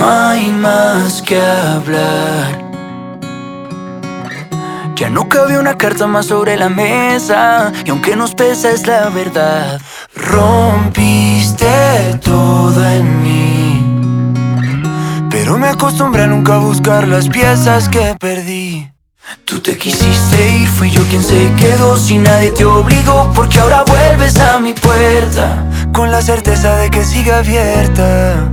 No hay más que hablar. Ya no cabe una carta más sobre la mesa Y aunque nos pesa es la verdad. Rompiste todo en mí Pero me acostumbré a nunca buscar las piezas que perdí. Tú te quisiste ir, fui yo quien se quedó Si nadie te obligó porque ahora vuelves a mi puerta Con la certeza de que sigue abierta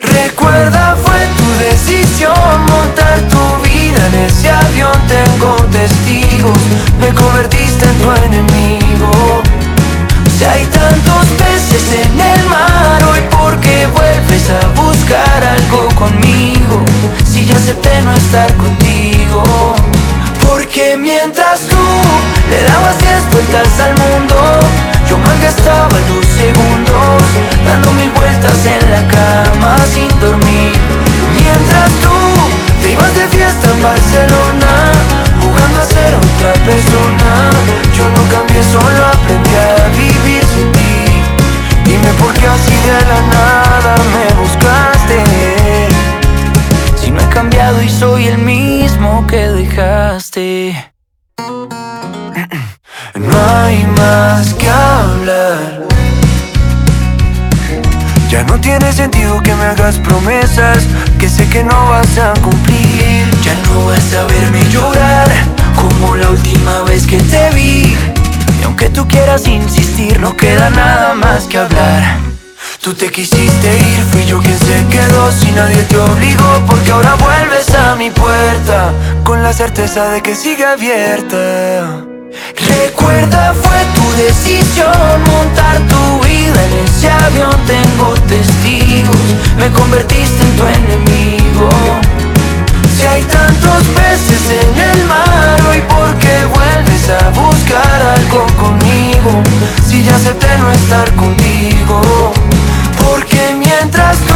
Recuerda fue tu decisión montar tu vida en ese avión. Tengo testigos, me convertiste en tu enemigo. Si hay tantos peces en el mar hoy ¿por qué vuelves a buscar algo conmigo Si ya acepté no estar contigo. Porque mientras tú le dabas diez vueltas al mundo Yo malgastaba los segundos soy el mismo que dejaste No hay más que hablar ya no tiene sentido que me hagas promesas que sé que no vas a cumplir. Ya no vas a verme llorar como la última vez que te vi. Y aunque tú quieras insistir, no queda nada más que hablar. Tú te quisiste ir, fui yo quien se quedó si nadie te obligó porque ahora vuelves mi puerta con la certeza de que sigue abierta. Recuerda fue tu decisión montar tu vida en ese avión Tengo testigos, me convertiste en tu enemigo Si hay tantos peces en el mar hoy ¿por qué vuelves a buscar algo conmigo? Si ya acepté no estar contigo Porque mientras tú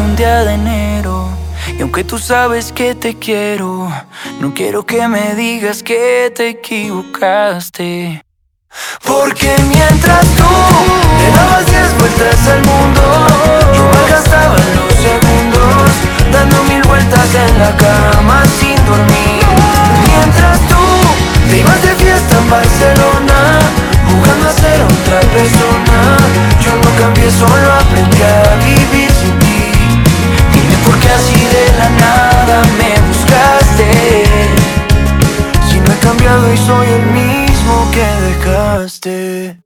un día de enero y aunque tú sabes que te quiero, no quiero que me digas que te equivocaste. Porque mientras tú le dabas diez vueltas al mundo, yo me malgastaba cambiado y soy el mismo que dejaste.